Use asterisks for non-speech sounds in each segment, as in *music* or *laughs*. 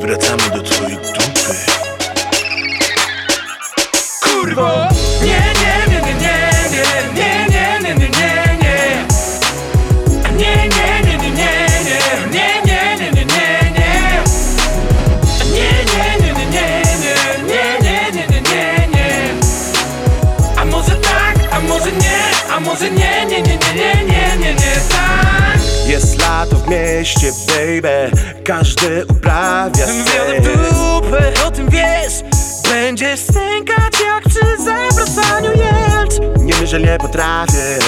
Wracamy do twojej dupy. Kurwo! Nie, nie, nie, nie, nie, nie, nie, nie, nie, nie, nie, nie. Nie, nie, nie, nie, nie, nie, nie, nie, nie, nie, nie, nie. Nie, nie, nie, nie, nie, nie, nie, nie, nie, nie, nie. A może tak, a może nie, a może nie, nie, nie, mieście, baby. Każdy uprawia seks. dupę, o tym wiesz Będziesz stękać jak przy zawracaniu jelcz Nie wiem, że nie potrafię.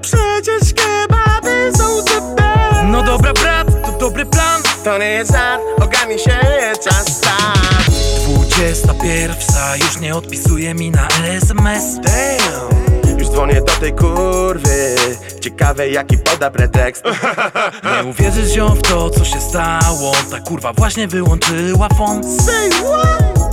Przecież kebaby są the best. No dobra brat, to dobry plan To nie jest żart, ogarnij się, czas start. Dwudziesta pierwsza, już nie odpisuje mi na SMS Damn. Już dzwonię do tej kurwy. Ciekawe, jaki poda pretekst. *laughs* Nie uwierzysz ziom w to, co się stało Ta kurwa właśnie wyłączyła fon Say what?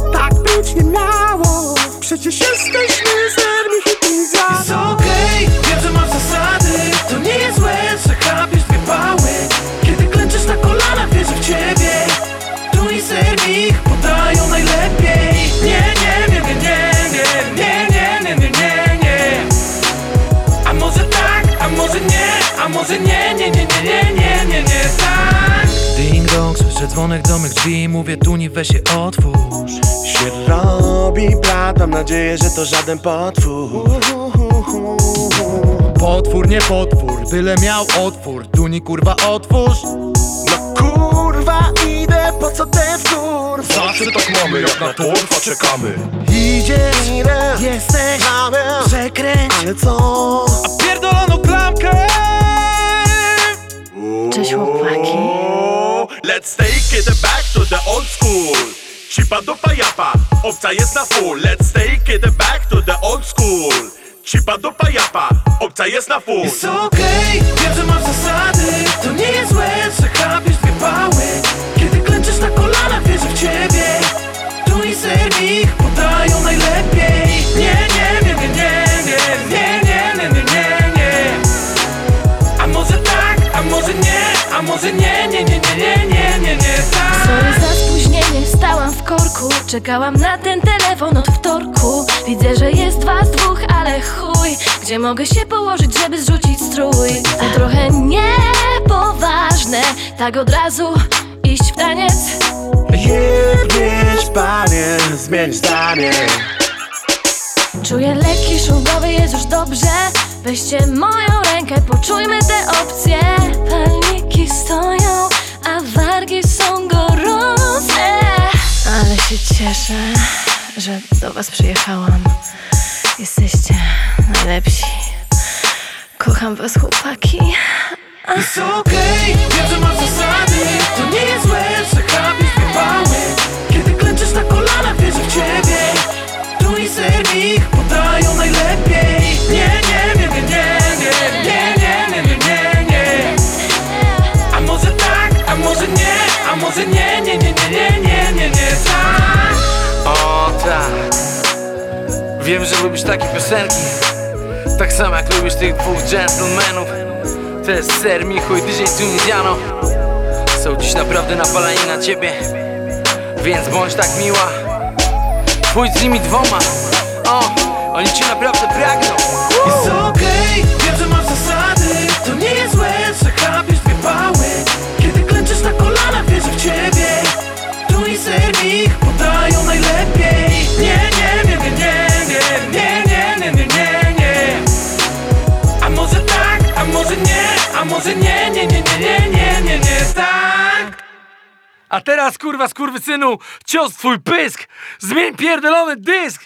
Dong, słyszę dzwonek do mych drzwi Mówię tu nie weź się otwórz Się robi brat, mam nadzieję, że to żaden potwór. Potwór, nie potwór, byle miał otwór Tu nie kurwa otwórz No kurwa, idę, po co ten wtór? Zawsze tak mamy, jak na torfa czekamy Idziesz, Idę, jesteś, znamy, przekręć ale co? It back to the old school Cipa do pajapa, obca jest na full Let's take it back to the old school Cipa do pajapa, obca jest na full Jest okej, wiem, że masz zasady To nie jest złe, że chapiesz dwie pały Kiedy klęczysz na kolanach, wierzę w ciebie Tu i serwich podają najlepiej Nie, nie, nie, nie, nie, nie, nie, nie, nie, nie, nie, nie A może tak, a może nie, a może nie, nie, nie, Czekałam na ten telefon od wtorku. Widzę, że jest was dwóch, ale chuj. Gdzie mogę się położyć, żeby zrzucić strój? To trochę niepoważne Tak od razu iść w taniec. Jebniesz, panie, zmień zdanie. Czuję lekki szum głowy, jest już dobrze. Weźcie moją rękę, poczujmy te opcje. Palniki stoją, a wargi są się cieszę, że do was przyjechałam. Jesteście najlepsi. Kocham was chłopaki. Jest okej, wiem, że masz zasady. To nie jest złe, że chapiesz dwie pały Wiem, że lubisz takie piosenki. Tak samo jak lubisz tych dwóch gentlemanów. To jest Ser Michu i DJ Tunisiano Są dziś naprawdę napaleni na ciebie. Więc bądź tak miła. Pójdź z nimi dwoma. O, oni cię naprawdę pragną A teraz kurwa skurwysynu Cios twój pysk! Zmień pierdolony dysk